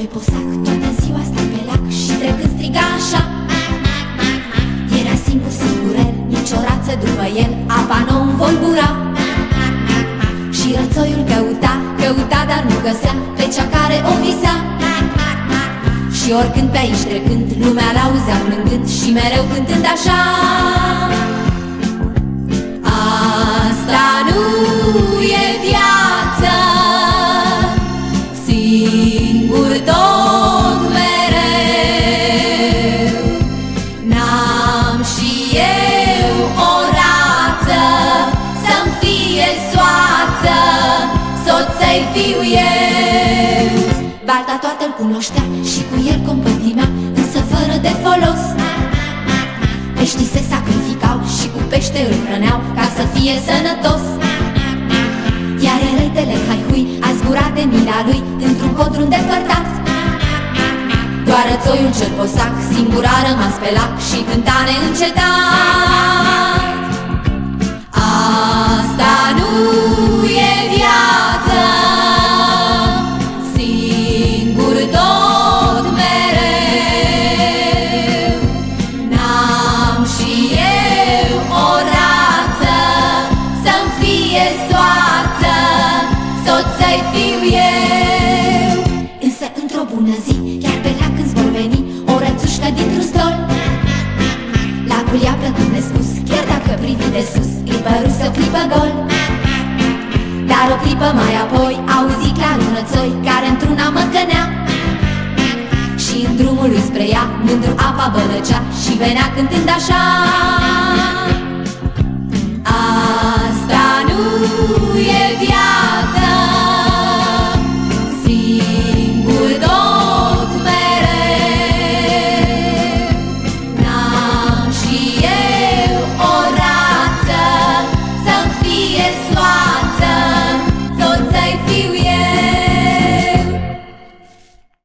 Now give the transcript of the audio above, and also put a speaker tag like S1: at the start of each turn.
S1: foi posac Toată ziua sta pe lac Și trecând striga așa. Era singur singurel Nici o rață după el Apa nu volbura Și rățoiul căuta Căuta dar nu găsea Pe cea care o visa. Și oricând pe aici trecând Lumea l-auzea plângând Și mereu cântând așa. Singur tot mereu. N-am și eu o rață Să-mi fie soață Soț-ai fiu eu. Balta toată-l cunoștea și cu el compătimea Însă fără de folos. Peștii se sacrificau și cu pește îl hrăneau Ca să fie sănătos lui Într-un codru îndepărtat. Doar țoiul cel posac singur a rămas pe lac Și cânta neîncetat. Asta nu e viață. Singur tot mereu. N-am și eu o rață Să-mi fie soață. Soț-ai fiu eu dintr-un stol Lacul i-a plăcut nespus Chiar dacă privi de sus Îi păru să clipă gol. Dar o clipă mai apoi Auzi clar un rățoi Care într-una măcănea Și în drumul lui spre ea Mândru apa bălăcea Și venea cântând așa